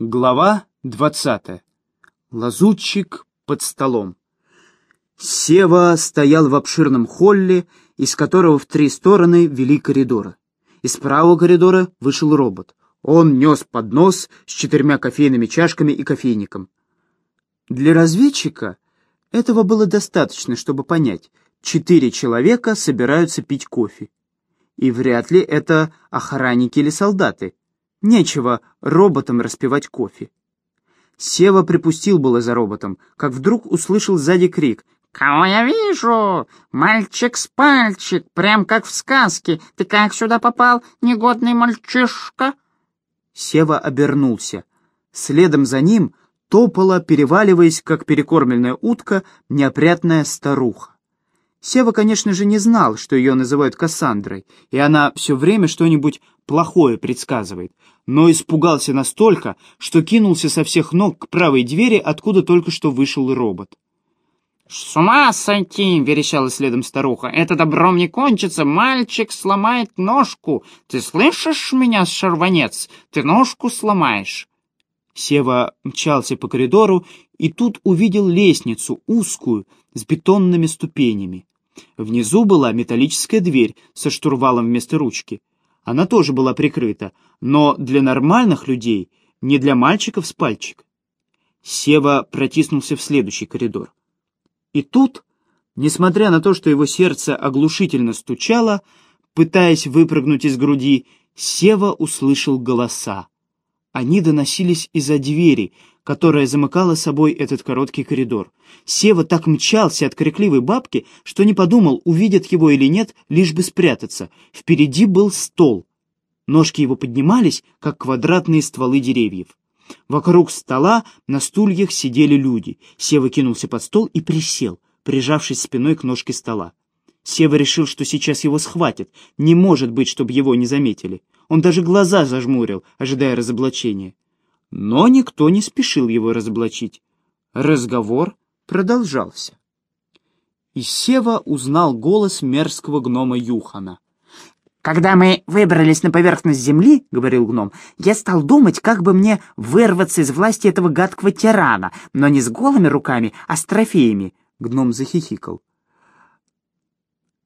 Глава двадцатая. Лазутчик под столом. Сева стоял в обширном холле, из которого в три стороны вели коридоры. Из правого коридора вышел робот. Он нес поднос с четырьмя кофейными чашками и кофейником. Для разведчика этого было достаточно, чтобы понять, четыре человека собираются пить кофе. И вряд ли это охранники или солдаты. Нечего роботам распивать кофе. Сева припустил было за роботом, как вдруг услышал сзади крик. «Кого я вижу? Мальчик с пальчик, прям как в сказке. Ты как сюда попал, негодный мальчишка?» Сева обернулся. Следом за ним топала, переваливаясь, как перекормленная утка, неопрятная старуха. Сева, конечно же, не знал, что ее называют Кассандрой, и она все время что-нибудь плохое предсказывает, но испугался настолько, что кинулся со всех ног к правой двери, откуда только что вышел робот. «С ума сойти!» — верещала следом старуха. «Это добром не кончится! Мальчик сломает ножку! Ты слышишь меня, шарванец? Ты ножку сломаешь!» Сева мчался по коридору и тут увидел лестницу, узкую, с бетонными ступенями. Внизу была металлическая дверь со штурвалом вместо ручки. Она тоже была прикрыта, но для нормальных людей, не для мальчиков с пальчик. Сева протиснулся в следующий коридор. И тут, несмотря на то, что его сердце оглушительно стучало, пытаясь выпрыгнуть из груди, Сева услышал голоса. Они доносились из-за двери, которая замыкала собой этот короткий коридор. Сева так мчался от крикливой бабки, что не подумал, увидят его или нет, лишь бы спрятаться. Впереди был стол. Ножки его поднимались, как квадратные стволы деревьев. Вокруг стола на стульях сидели люди. Сева кинулся под стол и присел, прижавшись спиной к ножке стола. Сева решил, что сейчас его схватят. Не может быть, чтобы его не заметили. Он даже глаза зажмурил, ожидая разоблачения. Но никто не спешил его разоблачить. Разговор продолжался. И Сева узнал голос мерзкого гнома Юхана. «Когда мы выбрались на поверхность земли, — говорил гном, — я стал думать, как бы мне вырваться из власти этого гадкого тирана, но не с голыми руками, а с трофеями». Гном захихикал.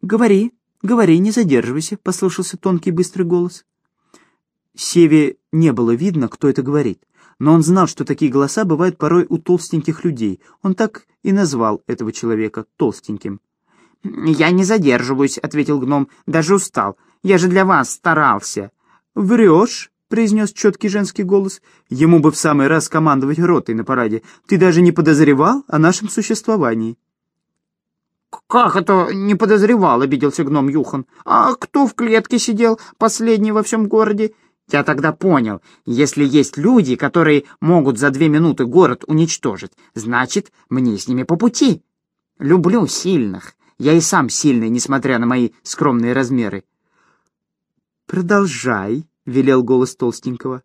«Говори, говори, не задерживайся», — послышался тонкий быстрый голос. Севе не было видно, кто это говорит, но он знал, что такие голоса бывают порой у толстеньких людей. Он так и назвал этого человека толстеньким. «Я не задерживаюсь», — ответил гном, — «даже устал. Я же для вас старался». «Врешь», — произнес четкий женский голос. «Ему бы в самый раз командовать ротой на параде. Ты даже не подозревал о нашем существовании». «Как это не подозревал?» — обиделся гном Юхан. «А кто в клетке сидел, последний во всем городе? Я тогда понял, если есть люди, которые могут за две минуты город уничтожить, значит, мне с ними по пути. Люблю сильных. Я и сам сильный, несмотря на мои скромные размеры. «Продолжай», — велел голос толстенького.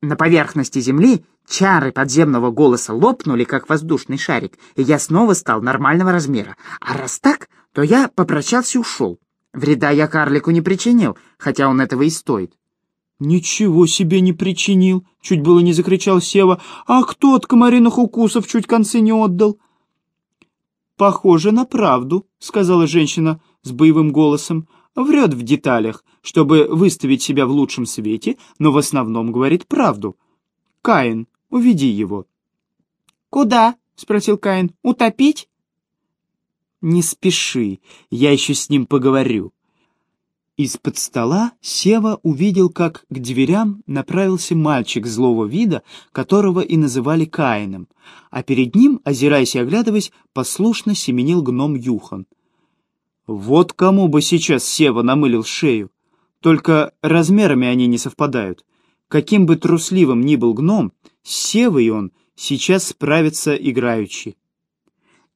На поверхности земли чары подземного голоса лопнули, как воздушный шарик, и я снова стал нормального размера. А раз так, то я попрощался и ушел. Вреда я карлику не причинил, хотя он этого и стоит. «Ничего себе не причинил!» — чуть было не закричал Сева. «А кто от комариных укусов чуть концы не отдал?» «Похоже на правду», — сказала женщина с боевым голосом. «Врет в деталях, чтобы выставить себя в лучшем свете, но в основном говорит правду. Каин, уведи его». «Куда?» — спросил Каин. «Утопить?» «Не спеши, я еще с ним поговорю». Из-под стола Сева увидел, как к дверям направился мальчик злого вида, которого и называли Каином, а перед ним, озираясь и оглядываясь, послушно семенил гном Юхан. Вот кому бы сейчас Сева намылил шею. Только размерами они не совпадают. Каким бы трусливым ни был гном, с Севой он сейчас справится играючи.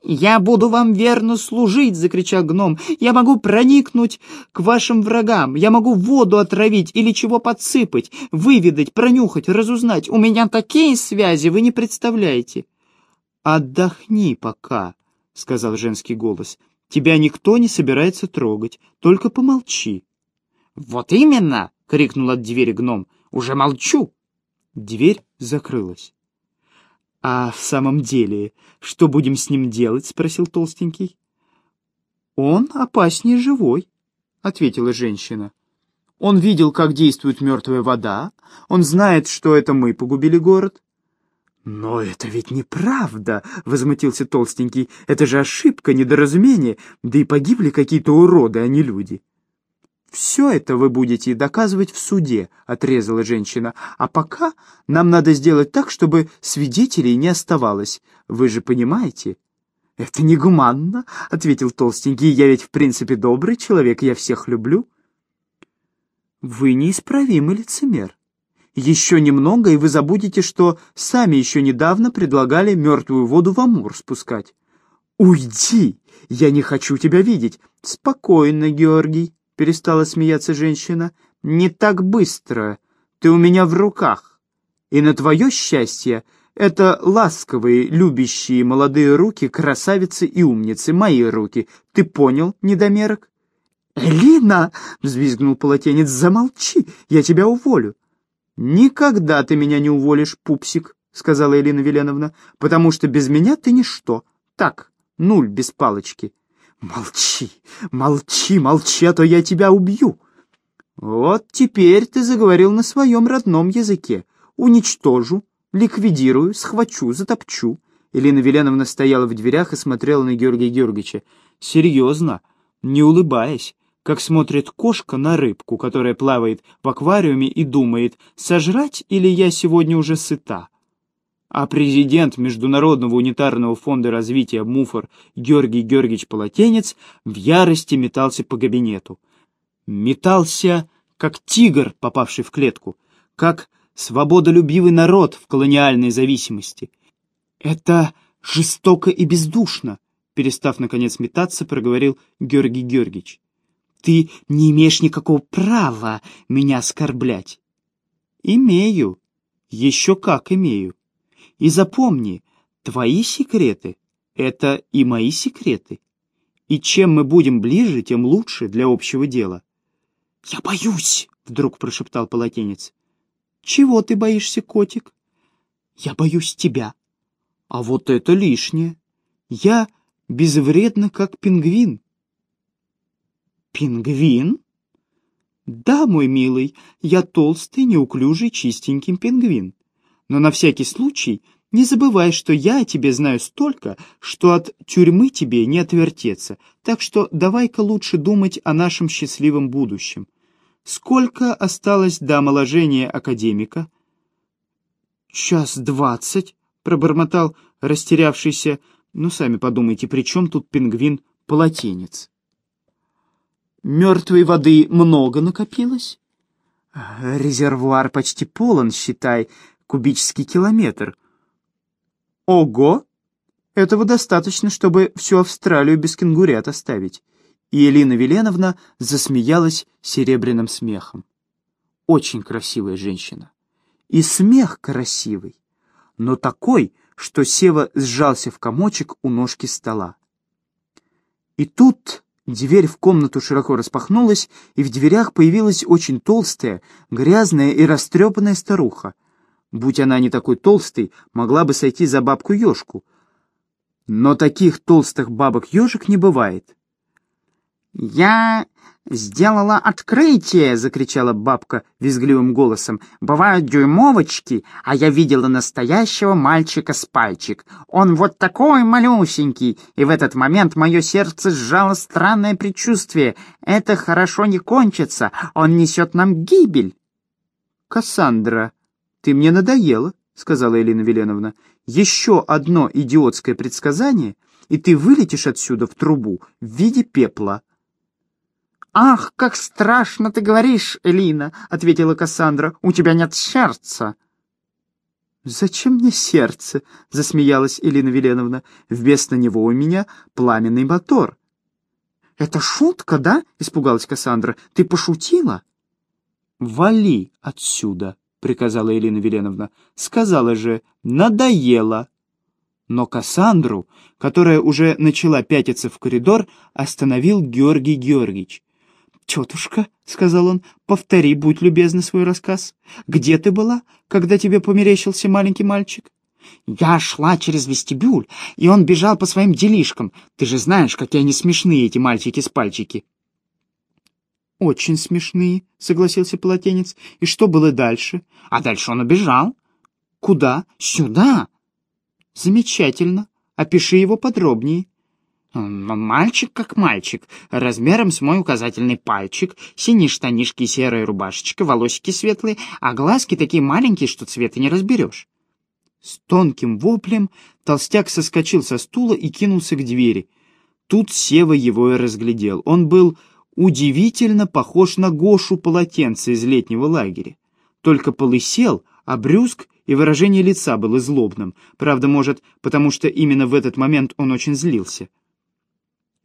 «Я буду вам верно служить!» — закричал гном. «Я могу проникнуть к вашим врагам, я могу воду отравить или чего подсыпать, выведать, пронюхать, разузнать. У меня такие связи, вы не представляете!» «Отдохни пока», — сказал женский голос. «Тебя никто не собирается трогать, только помолчи». «Вот именно!» — крикнул от двери гном. «Уже молчу!» Дверь закрылась. «А в самом деле, что будем с ним делать?» — спросил толстенький. «Он опаснее живой», — ответила женщина. «Он видел, как действует мертвая вода, он знает, что это мы погубили город». «Но это ведь неправда!» — возмутился толстенький. «Это же ошибка, недоразумение, да и погибли какие-то уроды, а не люди». «Все это вы будете доказывать в суде», — отрезала женщина. «А пока нам надо сделать так, чтобы свидетелей не оставалось. Вы же понимаете?» «Это негуманно», — ответил толстенький. «Я ведь в принципе добрый человек, я всех люблю». «Вы неисправимый лицемер. Еще немного, и вы забудете, что сами еще недавно предлагали мертвую воду в Амур спускать». «Уйди! Я не хочу тебя видеть!» «Спокойно, Георгий», — перестала смеяться женщина. «Не так быстро. Ты у меня в руках. И на твое счастье это ласковые, любящие молодые руки, красавицы и умницы, мои руки. Ты понял, недомерок? «Элина!» — взвизгнул полотенец. «Замолчи, я тебя уволю». «Никогда ты меня не уволишь, пупсик», — сказала Элина Веленовна, «потому что без меня ты ничто. Так, нуль без палочки». «Молчи, молчи, молчи, а то я тебя убью». «Вот теперь ты заговорил на своем родном языке. Уничтожу, Ликвидирую, схвачу, затопчу. Елена Веленовна стояла в дверях и смотрела на Георгия Георгиевича. Серьезно, не улыбаясь, как смотрит кошка на рыбку, которая плавает в аквариуме и думает, сожрать или я сегодня уже сыта. А президент Международного унитарного фонда развития МУФОР Георгий Георгиевич Полотенец в ярости метался по кабинету. Метался, как тигр, попавший в клетку, как свободолюбивый народ в колониальной зависимости. Это жестоко и бездушно, перестав, наконец, метаться, проговорил Георгий Георгиевич. Ты не имеешь никакого права меня оскорблять. Имею, еще как имею. И запомни, твои секреты — это и мои секреты. И чем мы будем ближе, тем лучше для общего дела. — Я боюсь, — вдруг прошептал полотенец. Чего ты боишься, котик? Я боюсь тебя. А вот это лишнее. Я безвредна, как пингвин. Пингвин? Да, мой милый, я толстый, неуклюжий, чистенький пингвин. Но на всякий случай не забывай, что я о тебе знаю столько, что от тюрьмы тебе не отвертеться, так что давай-ка лучше думать о нашем счастливом будущем. Сколько осталось до омоложения академика? Час двадцать, пробормотал растерявшийся. Ну, сами подумайте, при чем тут пингвин-полотенец? Мертвой воды много накопилось? Резервуар почти полон, считай, кубический километр. Ого! Этого достаточно, чтобы всю Австралию без кенгурят оставить и Элина Веленовна засмеялась серебряным смехом. Очень красивая женщина. И смех красивый, но такой, что Сева сжался в комочек у ножки стола. И тут дверь в комнату широко распахнулась, и в дверях появилась очень толстая, грязная и растрепанная старуха. Будь она не такой толстой, могла бы сойти за бабку-ежку. Но таких толстых бабок-ежек не бывает. «Я сделала открытие!» — закричала бабка визгливым голосом. «Бывают дюймовочки, а я видела настоящего мальчика с пальчик. Он вот такой малюсенький!» И в этот момент мое сердце сжало странное предчувствие. «Это хорошо не кончится, он несет нам гибель!» «Кассандра, ты мне надоела!» — сказала Елена Веленовна. «Еще одно идиотское предсказание, и ты вылетишь отсюда в трубу в виде пепла». «Ах, как страшно ты говоришь, Элина!» — ответила Кассандра. «У тебя нет сердца!» «Зачем мне сердце?» — засмеялась Элина Веленовна. «Вместо него у меня пламенный мотор». «Это шутка, да?» — испугалась Кассандра. «Ты пошутила?» «Вали отсюда!» — приказала Элина Веленовна. «Сказала же, надоело!» Но Кассандру, которая уже начала пятиться в коридор, остановил Георгий Георгиевич. «Тетушка», — сказал он, — «повтори, будь любезна, свой рассказ. Где ты была, когда тебе померещился маленький мальчик?» «Я шла через вестибюль, и он бежал по своим делишкам. Ты же знаешь, какие они смешные, эти мальчики с пальчики». «Очень смешные», — согласился полотенец. «И что было дальше?» «А дальше он убежал». «Куда?» «Сюда». «Замечательно. Опиши его подробнее». Мальчик как мальчик, размером с мой указательный пальчик, синие штанишки и серая рубашечка, волосики светлые, а глазки такие маленькие, что цвета не разберешь. С тонким воплем толстяк соскочил со стула и кинулся к двери. Тут Сева его и разглядел. Он был удивительно похож на Гошу полотенце из летнего лагеря. Только полысел, а брюск и выражение лица было злобным. Правда, может, потому что именно в этот момент он очень злился.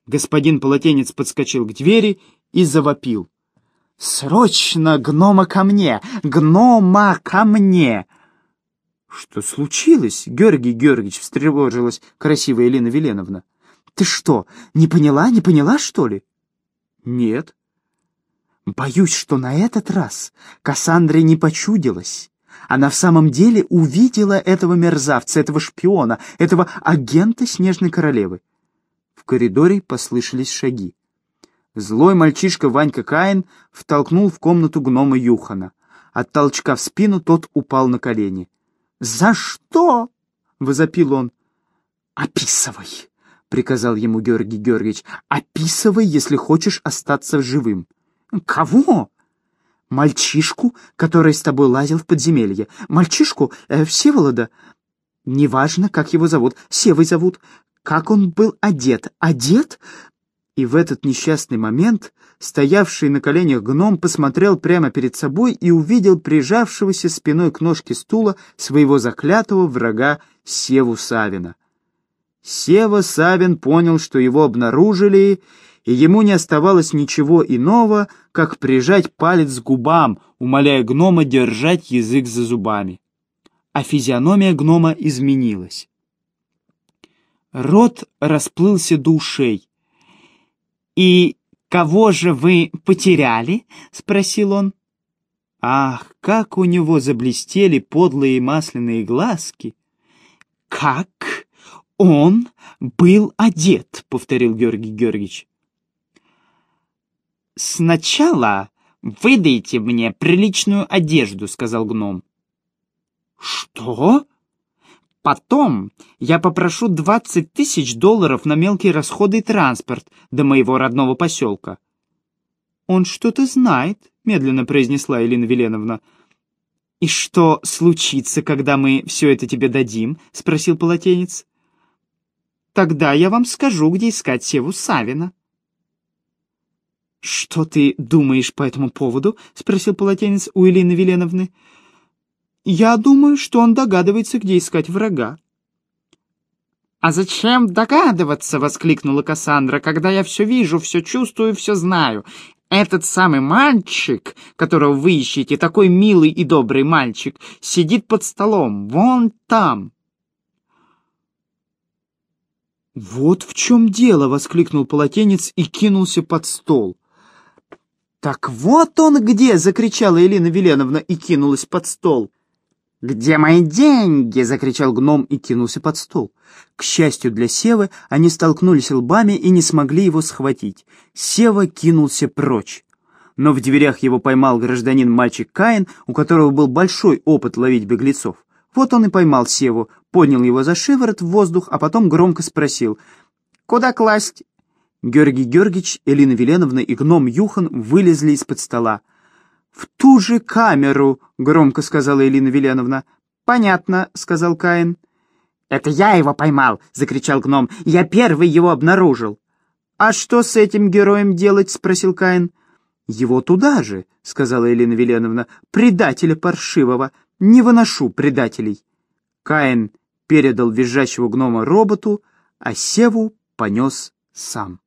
Господин полотенец подскочил к двери и завопил. «Срочно гнома ко мне! Гнома ко мне!» «Что случилось?» — Георгий Георгиевич встревожилась красивая Елена Веленовна. «Ты что, не поняла, не поняла, что ли?» «Нет». «Боюсь, что на этот раз Кассандре не почудилась. Она в самом деле увидела этого мерзавца, этого шпиона, этого агента Снежной Королевы. В коридоре послышались шаги. Злой мальчишка Ванька Каин втолкнул в комнату гнома Юхана. От толчка в спину тот упал на колени. «За что?» — возопил он. «Описывай!» — приказал ему Георгий Георгиевич. «Описывай, если хочешь остаться живым». «Кого?» «Мальчишку, который с тобой лазил в подземелье. Мальчишку э, Всеволода. Неважно, как его зовут. Севой зовут. Как он был одет? Одет? И в этот несчастный момент стоявший на коленях гном посмотрел прямо перед собой и увидел прижавшегося спиной к ножке стула своего заклятого врага Севу Савина. Сева Савин понял, что его обнаружили, и ему не оставалось ничего иного, как прижать палец к губам, умоляя гнома держать язык за зубами. А физиономия гнома изменилась. Рот расплылся до ушей. «И кого же вы потеряли?» — спросил он. Ах, как у него заблестели подлые масляные глазки! «Как он был одет?» — повторил Георгий Георгиевич. «Сначала выдайте мне приличную одежду», — сказал гном. «Что?» Потом я попрошу 20 тысяч долларов на мелкие расходы и транспорт до моего родного поселка. «Он что-то знает», — медленно произнесла Елена Веленовна. «И что случится, когда мы все это тебе дадим?» — спросил полотенец. «Тогда я вам скажу, где искать Севу Савина». «Что ты думаешь по этому поводу?» — спросил полотенец у Елены Веленовны. Я думаю, что он догадывается, где искать врага. «А зачем догадываться?» — воскликнула Кассандра. «Когда я все вижу, все чувствую, все знаю. Этот самый мальчик, которого вы ищете, такой милый и добрый мальчик, сидит под столом, вон там». «Вот в чем дело!» — воскликнул полотенец и кинулся под стол. «Так вот он где!» — закричала Елена Веленовна и кинулась под стол. «Где мои деньги?» — закричал гном и кинулся под стол. К счастью для Севы, они столкнулись лбами и не смогли его схватить. Сева кинулся прочь. Но в дверях его поймал гражданин-мальчик Каин, у которого был большой опыт ловить беглецов. Вот он и поймал Севу, поднял его за шиворот в воздух, а потом громко спросил «Куда класть?» Георгий Георгиевич, Элина Веленовна и гном Юхан вылезли из-под стола. «В ту же камеру!» — громко сказала Элина Веленовна. «Понятно», — сказал Каин. «Это я его поймал!» — закричал гном. «Я первый его обнаружил!» «А что с этим героем делать?» — спросил Каин. «Его туда же!» — сказала Елена Веленовна. «Предателя паршивого! Не выношу предателей!» Каин передал визжащего гнома роботу, а Севу понес сам.